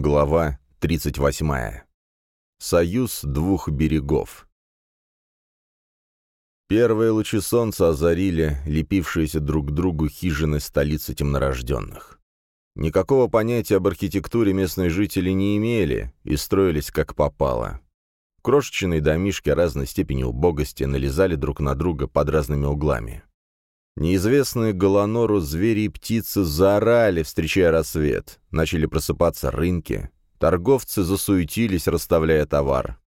Глава 38. Союз двух берегов. Первые лучи солнца озарили лепившиеся друг к другу хижины столицы темнорожденных. Никакого понятия об архитектуре местные жители не имели и строились как попало. Крошечные домишки разной степени убогости налезали друг на друга под разными углами. Неизвестные Голонору звери и птицы заорали, встречая рассвет. Начали просыпаться рынки. Торговцы засуетились, расставляя товар.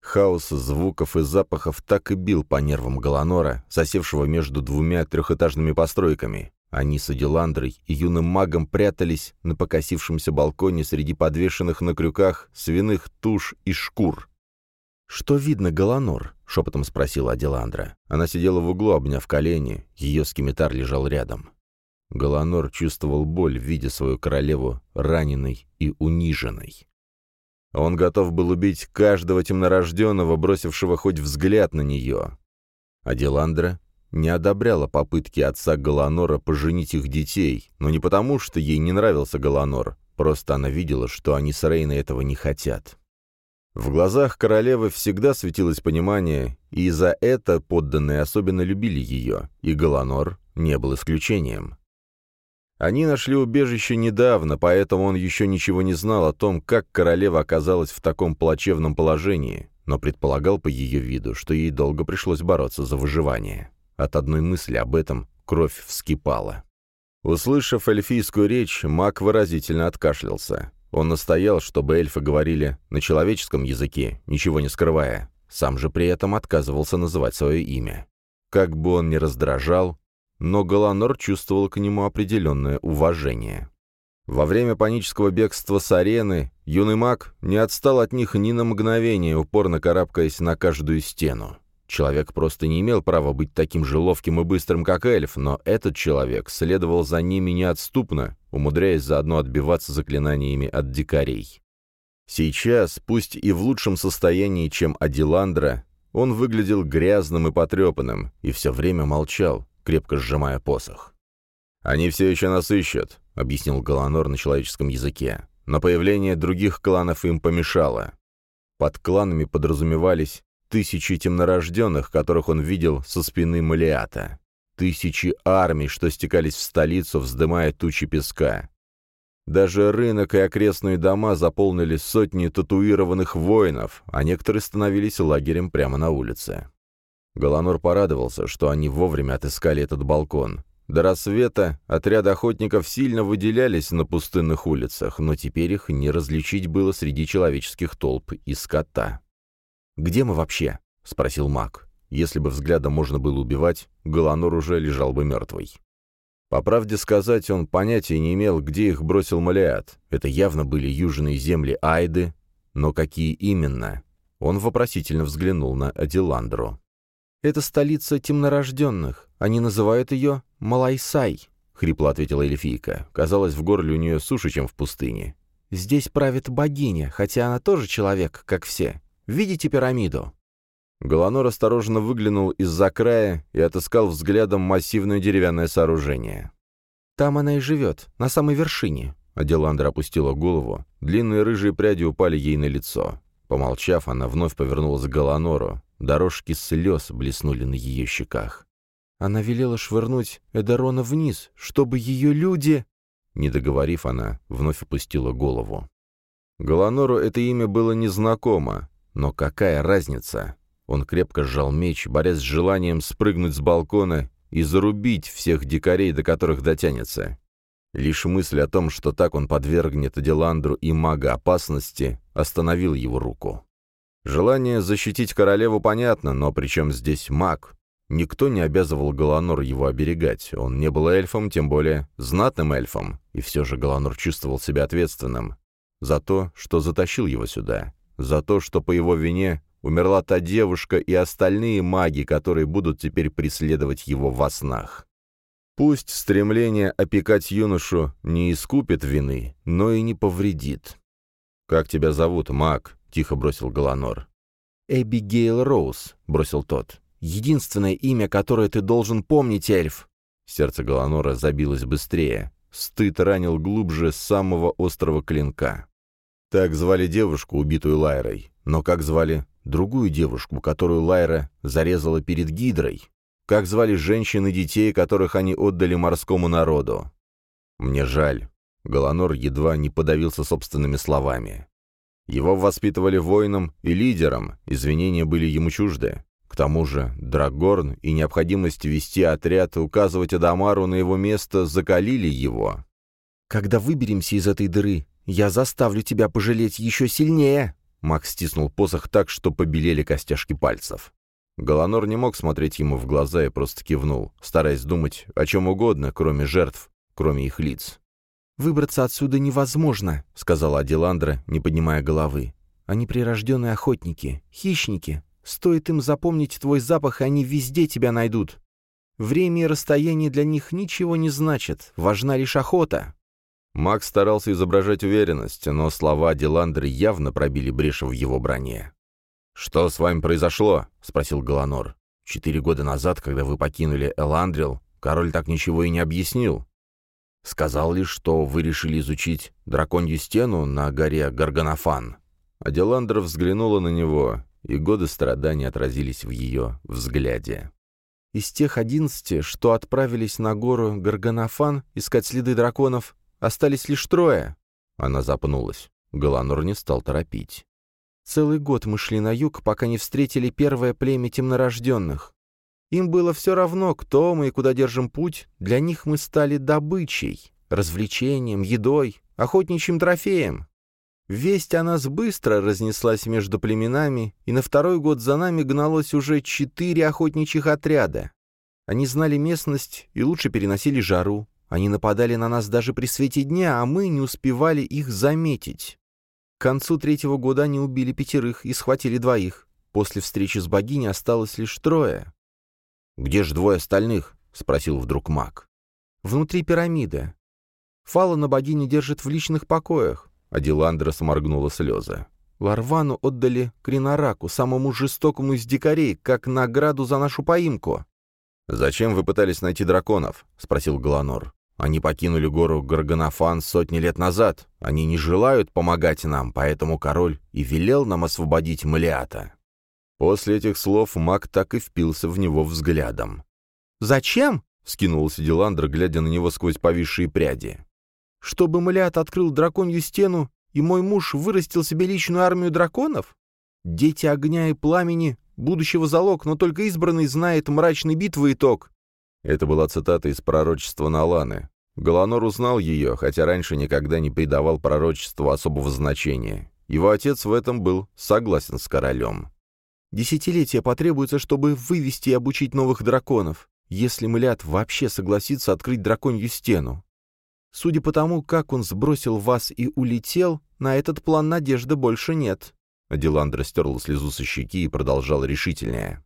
Хаос звуков и запахов так и бил по нервам Голонора, засевшего между двумя трехэтажными постройками. Они с Аделандрой и юным магом прятались на покосившемся балконе среди подвешенных на крюках свиных туш и шкур. «Что видно, Голонор?» — шепотом спросила Аделандра. Она сидела в углу, обняв колени, ее скимитар лежал рядом. Голонор чувствовал боль, видя свою королеву раненой и униженной. Он готов был убить каждого темнорожденного, бросившего хоть взгляд на нее. Аделандра не одобряла попытки отца Голонора поженить их детей, но не потому, что ей не нравился Голонор, просто она видела, что они с Рейной этого не хотят. В глазах королевы всегда светилось понимание, и за это подданные особенно любили ее, и Галанор не был исключением. Они нашли убежище недавно, поэтому он еще ничего не знал о том, как королева оказалась в таком плачевном положении, но предполагал по ее виду, что ей долго пришлось бороться за выживание. От одной мысли об этом кровь вскипала. Услышав эльфийскую речь, маг выразительно откашлялся. Он настоял, чтобы эльфы говорили на человеческом языке, ничего не скрывая. Сам же при этом отказывался называть свое имя. Как бы он ни раздражал, но Галанор чувствовал к нему определенное уважение. Во время панического бегства с арены юный маг не отстал от них ни на мгновение, упорно карабкаясь на каждую стену. Человек просто не имел права быть таким же ловким и быстрым, как эльф, но этот человек следовал за ними неотступно, умудряясь заодно отбиваться заклинаниями от дикарей. Сейчас, пусть и в лучшем состоянии, чем Адиландра, он выглядел грязным и потрепанным, и все время молчал, крепко сжимая посох. «Они все еще нас ищут», — объяснил Галанор на человеческом языке. «Но появление других кланов им помешало». Под кланами подразумевались тысячи темнорожденных, которых он видел со спины Малиата. Тысячи армий, что стекались в столицу, вздымая тучи песка. Даже рынок и окрестные дома заполнили сотни татуированных воинов, а некоторые становились лагерем прямо на улице. Голонор порадовался, что они вовремя отыскали этот балкон. До рассвета отряды охотников сильно выделялись на пустынных улицах, но теперь их не различить было среди человеческих толп и скота. «Где мы вообще?» — спросил маг. Если бы взглядом можно было убивать, Галанор уже лежал бы мертвый. По правде сказать, он понятия не имел, где их бросил Малиат. Это явно были южные земли Айды, но какие именно? Он вопросительно взглянул на Адиландру. «Это столица темнорожденных. Они называют ее Малайсай», — хрипло ответила эльфийка. Казалось, в горле у нее суше, чем в пустыне. «Здесь правит богиня, хотя она тоже человек, как все. Видите пирамиду?» Голонор осторожно выглянул из-за края и отыскал взглядом массивное деревянное сооружение. «Там она и живет, на самой вершине». Аделандра опустила голову, длинные рыжие пряди упали ей на лицо. Помолчав, она вновь повернулась к Голонору. Дорожки слез блеснули на ее щеках. Она велела швырнуть Эдарона вниз, чтобы ее люди... Не договорив, она вновь опустила голову. Голонору это имя было незнакомо, но какая разница? Он крепко сжал меч, борясь с желанием спрыгнуть с балкона и зарубить всех дикарей, до которых дотянется. Лишь мысль о том, что так он подвергнет Аделандру и мага опасности, остановил его руку. Желание защитить королеву понятно, но при чем здесь маг? Никто не обязывал Галанор его оберегать. Он не был эльфом, тем более знатным эльфом, и все же Галанор чувствовал себя ответственным за то, что затащил его сюда за то, что по его вине умерла та девушка и остальные маги, которые будут теперь преследовать его во снах. Пусть стремление опекать юношу не искупит вины, но и не повредит. «Как тебя зовут, маг?» — тихо бросил Галанор. «Эбигейл Роуз», — бросил тот. «Единственное имя, которое ты должен помнить, эльф!» Сердце Галанора забилось быстрее. Стыд ранил глубже самого острого клинка. Так звали девушку, убитую Лайрой. Но как звали другую девушку, которую Лайра зарезала перед Гидрой? Как звали женщин и детей, которых они отдали морскому народу? Мне жаль. Голонор едва не подавился собственными словами. Его воспитывали воином и лидером, извинения были ему чужды. К тому же Драгорн и необходимость вести отряд, указывать Адамару на его место, закалили его. «Когда выберемся из этой дыры, я заставлю тебя пожалеть еще сильнее!» Макс стиснул посох так, что побелели костяшки пальцев. Голонор не мог смотреть ему в глаза и просто кивнул, стараясь думать о чем угодно, кроме жертв, кроме их лиц. «Выбраться отсюда невозможно», — сказала Аделандра, не поднимая головы. «Они прирожденные охотники, хищники. Стоит им запомнить твой запах, и они везде тебя найдут. Время и расстояние для них ничего не значат, важна лишь охота». Макс старался изображать уверенность, но слова Деландры явно пробили брешь в его броне. «Что с вами произошло?» — спросил Галанор. «Четыре года назад, когда вы покинули Эландрил, король так ничего и не объяснил. Сказал лишь, что вы решили изучить драконью стену на горе Гарганафан. Аделандра взглянула на него, и годы страданий отразились в ее взгляде. «Из тех одиннадцати, что отправились на гору Гарганафан искать следы драконов, остались лишь трое». Она запнулась. Галанор не стал торопить. «Целый год мы шли на юг, пока не встретили первое племя темнорожденных. Им было все равно, кто мы и куда держим путь. Для них мы стали добычей, развлечением, едой, охотничьим трофеем. Весть о нас быстро разнеслась между племенами, и на второй год за нами гналось уже четыре охотничьих отряда. Они знали местность и лучше переносили жару. Они нападали на нас даже при свете дня, а мы не успевали их заметить. К концу третьего года они убили пятерых и схватили двоих. После встречи с богиней осталось лишь трое. «Где же двое остальных?» — спросил вдруг маг. «Внутри пирамиды. Фалана богиня держит в личных покоях», — Адиландра сморгнула слезы. «Ларвану отдали Кринараку, самому жестокому из дикарей, как награду за нашу поимку». «Зачем вы пытались найти драконов?» — спросил Галанор. «Они покинули гору Гарганафан сотни лет назад. Они не желают помогать нам, поэтому король и велел нам освободить Малиата». После этих слов маг так и впился в него взглядом. «Зачем?» — скинулся Диландр, глядя на него сквозь повисшие пряди. «Чтобы Млят открыл драконью стену, и мой муж вырастил себе личную армию драконов? Дети огня и пламени, будущего залог, но только избранный знает мрачной битвы итог». Это была цитата из пророчества Наланы. Галанор узнал ее, хотя раньше никогда не придавал пророчеству особого значения. Его отец в этом был согласен с королем. Десятилетия потребуется, чтобы вывести и обучить новых драконов, если Млят вообще согласится открыть драконью стену. Судя по тому, как он сбросил вас и улетел, на этот план надежды больше нет». Адиландра стерла слезу со щеки и продолжал решительнее.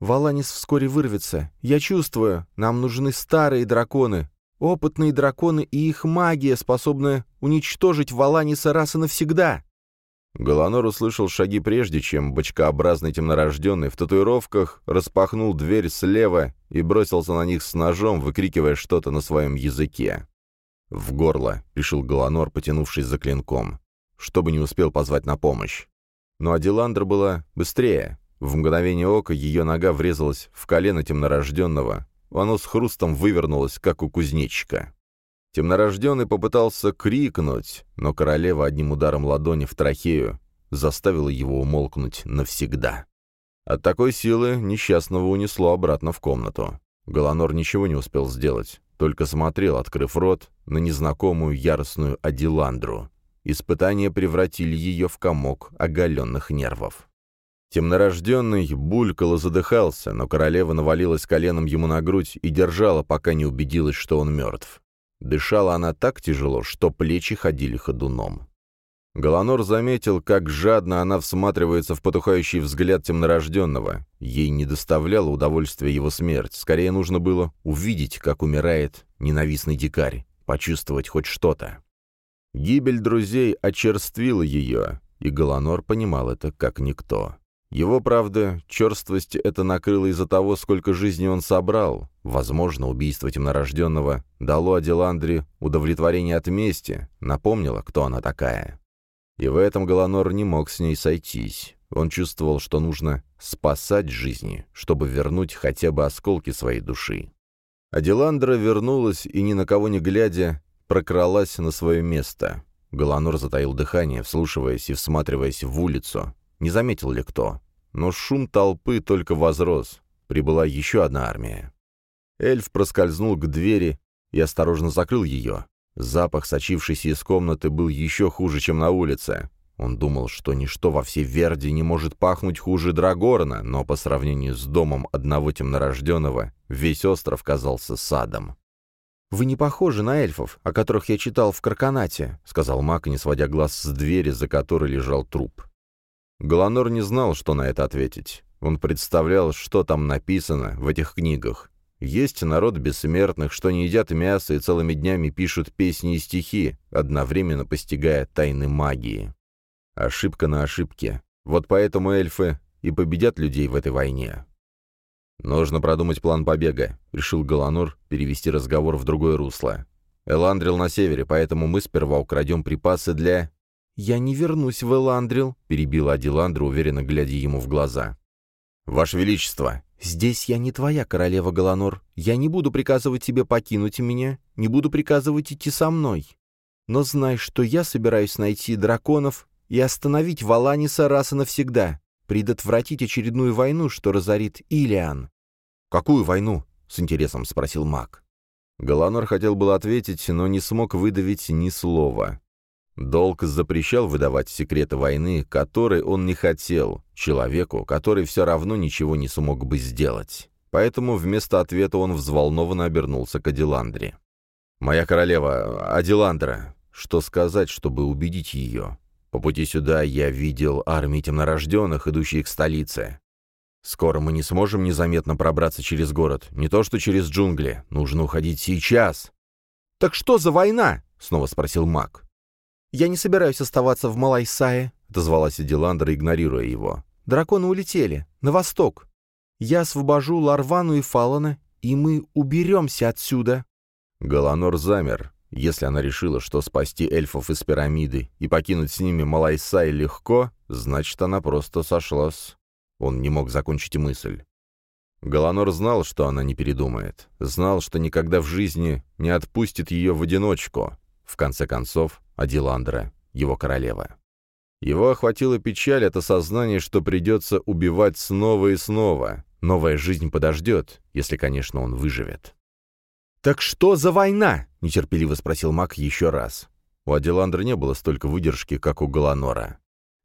«Валанис вскоре вырвется. Я чувствую, нам нужны старые драконы, опытные драконы и их магия, способная уничтожить Валаниса раз и навсегда». Голонор услышал шаги прежде, чем бочкообразный темнорожденный в татуировках распахнул дверь слева и бросился на них с ножом, выкрикивая что-то на своем языке. «В горло», — решил Голонор, потянувшись за клинком, чтобы не успел позвать на помощь. Но Адиландра была быстрее. В мгновение ока ее нога врезалась в колено темнорожденного. Оно с хрустом вывернулось, как у кузнечика. Темнорожденный попытался крикнуть, но королева одним ударом ладони в трахею заставила его умолкнуть навсегда. От такой силы несчастного унесло обратно в комнату. Голонор ничего не успел сделать, только смотрел, открыв рот, на незнакомую яростную Адиландру. Испытания превратили ее в комок оголенных нервов. Темнорожденный булькал и задыхался, но королева навалилась коленом ему на грудь и держала, пока не убедилась, что он мертв. Дышала она так тяжело, что плечи ходили ходуном. Голонор заметил, как жадно она всматривается в потухающий взгляд темнорожденного. Ей не доставляло удовольствия его смерть. Скорее нужно было увидеть, как умирает ненавистный дикарь, почувствовать хоть что-то. Гибель друзей очерствила ее, и Голонор понимал это как никто. Его, правда, черствость это накрыло из-за того, сколько жизней он собрал. Возможно, убийство темнорожденного дало Аделандре удовлетворение от мести, напомнило, кто она такая. И в этом Галанор не мог с ней сойтись. Он чувствовал, что нужно спасать жизни, чтобы вернуть хотя бы осколки своей души. Аделандра вернулась и, ни на кого не глядя, прокралась на свое место. Галанор затаил дыхание, вслушиваясь и всматриваясь в улицу. Не заметил ли кто? Но шум толпы только возрос. Прибыла еще одна армия. Эльф проскользнул к двери и осторожно закрыл ее. Запах, сочившийся из комнаты, был еще хуже, чем на улице. Он думал, что ничто во всей Верде не может пахнуть хуже Драгорна, но по сравнению с домом одного темнорожденного, весь остров казался садом. «Вы не похожи на эльфов, о которых я читал в Карканате», — сказал Мак, не сводя глаз с двери, за которой лежал труп. Галанор не знал, что на это ответить. Он представлял, что там написано в этих книгах. Есть народ бессмертных, что не едят мясо и целыми днями пишут песни и стихи, одновременно постигая тайны магии. Ошибка на ошибке. Вот поэтому эльфы и победят людей в этой войне. «Нужно продумать план побега», — решил Галанор перевести разговор в другое русло. «Эландрил на севере, поэтому мы сперва украдем припасы для...» «Я не вернусь в Эландрил», — перебила Адиландра, уверенно глядя ему в глаза. «Ваше Величество!» «Здесь я не твоя королева Галанор. Я не буду приказывать тебе покинуть меня, не буду приказывать идти со мной. Но знай, что я собираюсь найти драконов и остановить Валаниса раз и навсегда предотвратить очередную войну, что разорит Илиан. «Какую войну?» — с интересом спросил маг. Галанор хотел было ответить, но не смог выдавить ни слова. Долг запрещал выдавать секреты войны, которые он не хотел, человеку, который все равно ничего не смог бы сделать. Поэтому вместо ответа он взволнованно обернулся к Адиландре. «Моя королева, Адиландра, что сказать, чтобы убедить ее? По пути сюда я видел армии темнорожденных, идущие к столице. Скоро мы не сможем незаметно пробраться через город, не то что через джунгли. Нужно уходить сейчас. «Так что за война?» — снова спросил маг. «Я не собираюсь оставаться в Малайсае», — отозвалась Эдиландра, игнорируя его. «Драконы улетели. На восток. Я освобожу Ларвану и Фалана, и мы уберемся отсюда». Галанор замер. Если она решила, что спасти эльфов из пирамиды и покинуть с ними Малайсай легко, значит, она просто сошлась. Он не мог закончить мысль. Галанор знал, что она не передумает. Знал, что никогда в жизни не отпустит ее в одиночку. В конце концов, Адиландра — его королева. Его охватила печаль от осознания, что придется убивать снова и снова. Новая жизнь подождет, если, конечно, он выживет. «Так что за война?» — нетерпеливо спросил маг еще раз. У Аделандра не было столько выдержки, как у Галанора.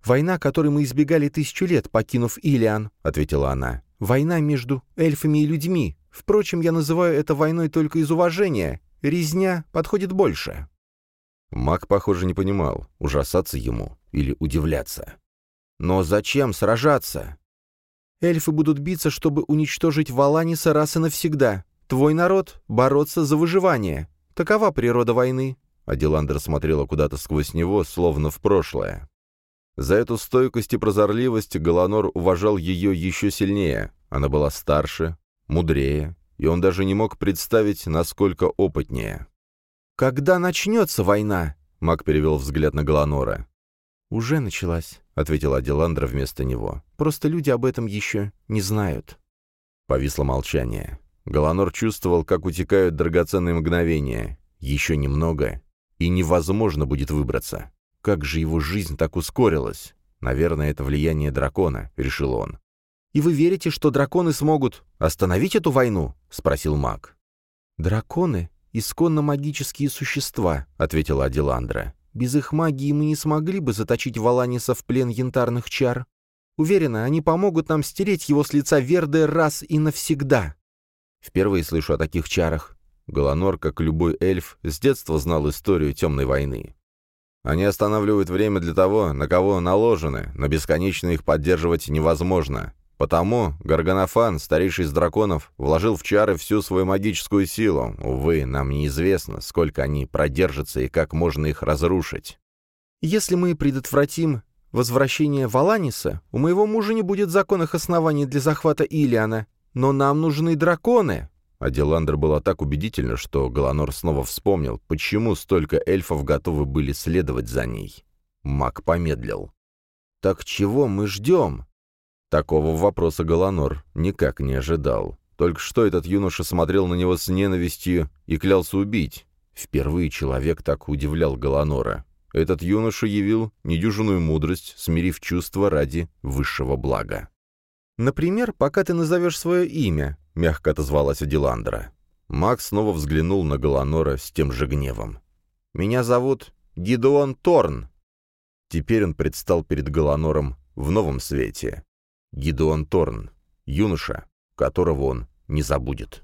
«Война, которой мы избегали тысячу лет, покинув Илиан», — ответила она. «Война между эльфами и людьми. Впрочем, я называю это войной только из уважения. Резня подходит больше». Маг, похоже, не понимал, ужасаться ему или удивляться. «Но зачем сражаться?» «Эльфы будут биться, чтобы уничтожить Валаниса раз и навсегда. Твой народ — бороться за выживание. Такова природа войны». Адиландр смотрела куда-то сквозь него, словно в прошлое. За эту стойкость и прозорливость Галанор уважал ее еще сильнее. Она была старше, мудрее, и он даже не мог представить, насколько опытнее. «Когда начнется война?» — Маг перевел взгляд на Галанора. «Уже началась», — ответила Адиландра вместо него. «Просто люди об этом еще не знают». Повисло молчание. Галанор чувствовал, как утекают драгоценные мгновения. Еще немного, и невозможно будет выбраться. Как же его жизнь так ускорилась? Наверное, это влияние дракона, решил он. «И вы верите, что драконы смогут остановить эту войну?» — спросил маг. «Драконы — исконно магические существа», — ответила Адиландра. «Без их магии мы не смогли бы заточить Валаниса в плен янтарных чар. Уверена, они помогут нам стереть его с лица Верды раз и навсегда». Впервые слышу о таких чарах. Галанор, как любой эльф, с детства знал историю темной войны. Они останавливают время для того, на кого наложены, но бесконечно их поддерживать невозможно. Потому Гарганофан, старейший из драконов, вложил в чары всю свою магическую силу. Увы, нам неизвестно, сколько они продержатся и как можно их разрушить. «Если мы предотвратим возвращение Валаниса, у моего мужа не будет законных оснований для захвата Илиана, «Но нам нужны драконы!» А была так убедительна, что Галанор снова вспомнил, почему столько эльфов готовы были следовать за ней. Мак помедлил. «Так чего мы ждем?» Такого вопроса Галанор никак не ожидал. Только что этот юноша смотрел на него с ненавистью и клялся убить. Впервые человек так удивлял Галанора. Этот юноша явил недюжинную мудрость, смирив чувства ради высшего блага. «Например, пока ты назовешь свое имя», — мягко отозвалась Адиландра. Макс снова взглянул на Галанора с тем же гневом. «Меня зовут Гидеон Торн». Теперь он предстал перед Галанором в новом свете. Гидеон Торн, юноша, которого он не забудет.